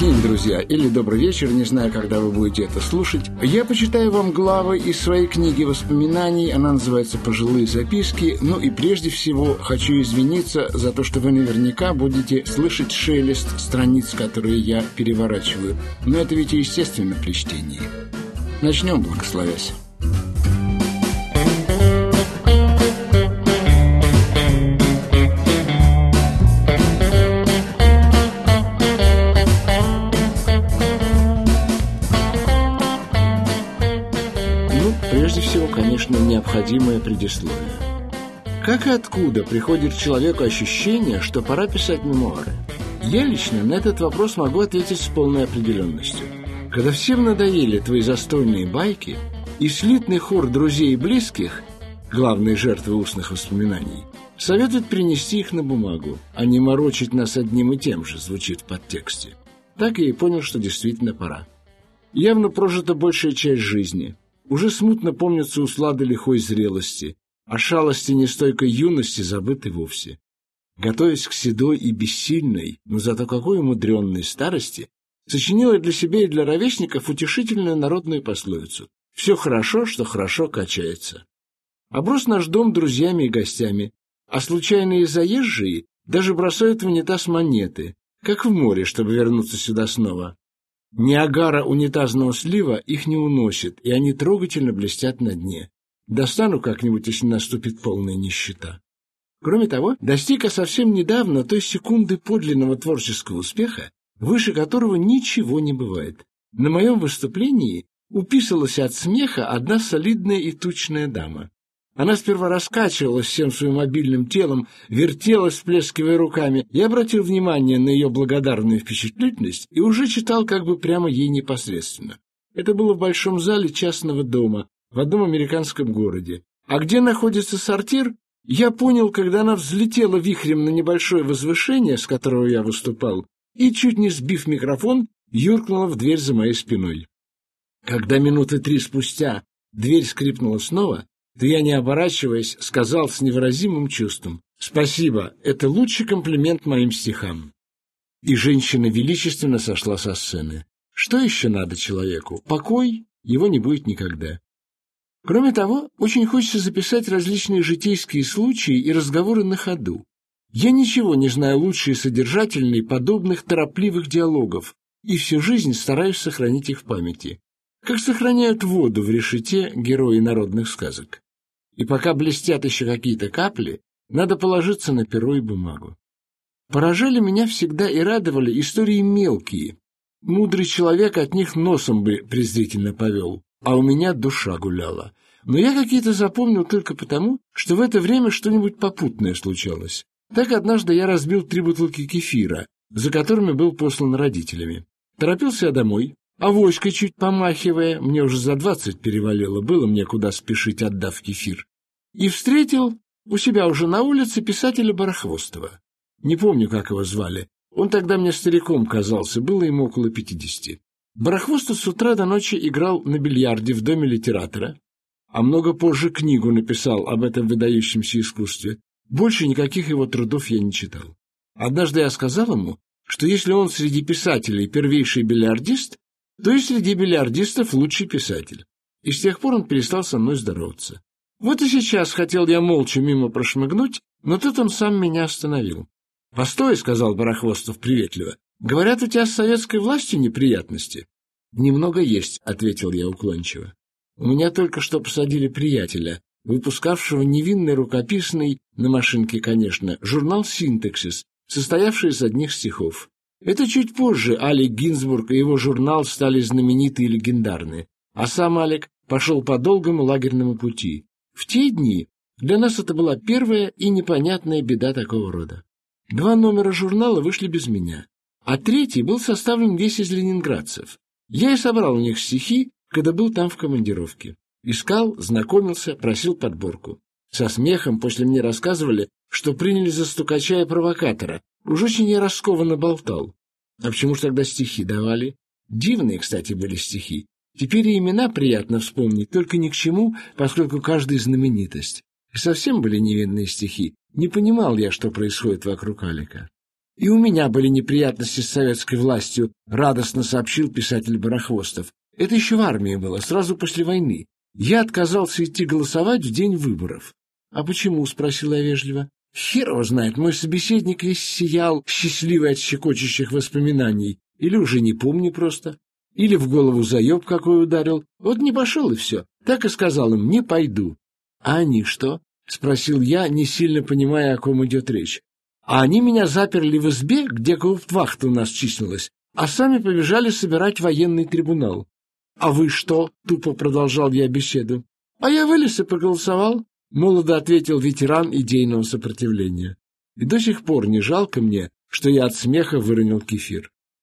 день, друзья, или добрый вечер, не знаю, когда вы будете это слушать. Я почитаю вам главы из своей книги воспоминаний, она называется «Пожилые записки». Ну и прежде всего хочу извиниться за то, что вы наверняка будете слышать шелест страниц, которые я переворачиваю. Но это ведь естественно при чтении. Начнем, благословясь. Конечно, необходимое предисловие. Как и откуда приходит человеку ощущение, что пора писать мемуары? Я лично на этот вопрос могу ответить с полной определенностью. Когда всем надоели твои застольные байки, и слитный хор друзей и близких, главные жертвы устных воспоминаний, советует принести их на бумагу, а не морочить нас одним и тем же, звучит в подтексте. Так я и понял, что действительно пора. Явно прожита большая часть жизни, уже смутно помнятся услады лихой зрелости, а шалости нестойкой юности забыты вовсе. Готовясь к седой и бессильной, но зато какой умудренной старости, сочинила для себя и для ровесников утешительную народную пословицу «Все хорошо, что хорошо качается». Оброс наш дом друзьями и гостями, а случайные заезжие даже бросают в унитаз монеты, как в море, чтобы вернуться сюда снова. Ниагара унитазного слива их не уносит, и они трогательно блестят на дне. Достану как-нибудь, если наступит полная нищета. Кроме того, достиг я совсем недавно той секунды подлинного творческого успеха, выше которого ничего не бывает. На моем выступлении уписалась от смеха одна солидная и тучная дама. Она сперва раскачивалась всем своим мобильным телом, вертелась, всплескивая руками. Я обратил внимание на ее благодарную впечатлительность и уже читал как бы прямо ей непосредственно. Это было в большом зале частного дома в одном американском городе. А где находится сортир, я понял, когда она взлетела вихрем на небольшое возвышение, с которого я выступал, и, чуть не сбив микрофон, юркнула в дверь за моей спиной. Когда минуты три спустя дверь скрипнула снова, я, не оборачиваясь, сказал с невыразимым чувством «Спасибо, это лучший комплимент моим стихам». И женщина величественно сошла со сцены. Что еще надо человеку? Покой? Его не будет никогда. Кроме того, очень хочется записать различные житейские случаи и разговоры на ходу. Я ничего не знаю лучше и содержательней подобных торопливых диалогов, и всю жизнь стараюсь сохранить их в памяти как сохраняют воду в решете герои народных сказок. И пока блестят еще какие-то капли, надо положиться на перо и бумагу. Поражали меня всегда и радовали истории мелкие. Мудрый человек от них носом бы презрительно повел, а у меня душа гуляла. Но я какие-то запомнил только потому, что в это время что-нибудь попутное случалось. Так однажды я разбил три бутылки кефира, за которыми был послан родителями. Торопился я домой, авоськой чуть помахивая, мне уже за двадцать перевалило, было мне куда спешить, отдав кефир, и встретил у себя уже на улице писателя Барахвостова. Не помню, как его звали. Он тогда мне стариком казался, было ему около пятидесяти. Барахвостов с утра до ночи играл на бильярде в доме литератора, а много позже книгу написал об этом выдающемся искусстве. Больше никаких его трудов я не читал. Однажды я сказал ему, что если он среди писателей первейший бильярдист, то и среди бильярдистов лучший писатель. И с тех пор он перестал со мной здороваться. Вот и сейчас хотел я молча мимо прошмыгнуть, но тут он сам меня остановил. — Постой, — сказал Барахвостов приветливо, — говорят, у тебя с советской властью неприятности. — Немного есть, — ответил я уклончиво. У меня только что посадили приятеля, выпускавшего невинный рукописный, на машинке, конечно, журнал «Синтаксис», состоявший из одних стихов. Это чуть позже Алик Гинзбург и его журнал стали знамениты и легендарны, а сам Алик пошел по долгому лагерному пути. В те дни для нас это была первая и непонятная беда такого рода. Два номера журнала вышли без меня, а третий был составлен весь из ленинградцев. Я и собрал у них стихи, когда был там в командировке. Искал, знакомился, просил подборку. Со смехом после мне рассказывали, что приняли за стукача и провокатора, Уж очень я раскованно болтал. А почему ж тогда стихи давали? Дивные, кстати, были стихи. Теперь и имена приятно вспомнить, только ни к чему, поскольку каждый знаменитость. И совсем были невинные стихи. Не понимал я, что происходит вокруг Алика. И у меня были неприятности с советской властью, радостно сообщил писатель Барахвостов. Это еще в армии было, сразу после войны. Я отказался идти голосовать в день выборов. А почему, спросила я вежливо. Хер его знает, мой собеседник весь сиял, счастливый от щекочущих воспоминаний. Или уже не помню просто. Или в голову заеб какой ударил. Вот не пошел и все. Так и сказал им, не пойду. А они что? Спросил я, не сильно понимая, о ком идет речь. А они меня заперли в избе, где гауптвахта у нас числилась, а сами побежали собирать военный трибунал. А вы что? Тупо продолжал я беседу. А я вылез и проголосовал. Молодо ответил ветеран идейного сопротивления. И до сих пор не жалко мне, что я от смеха выронил кефир.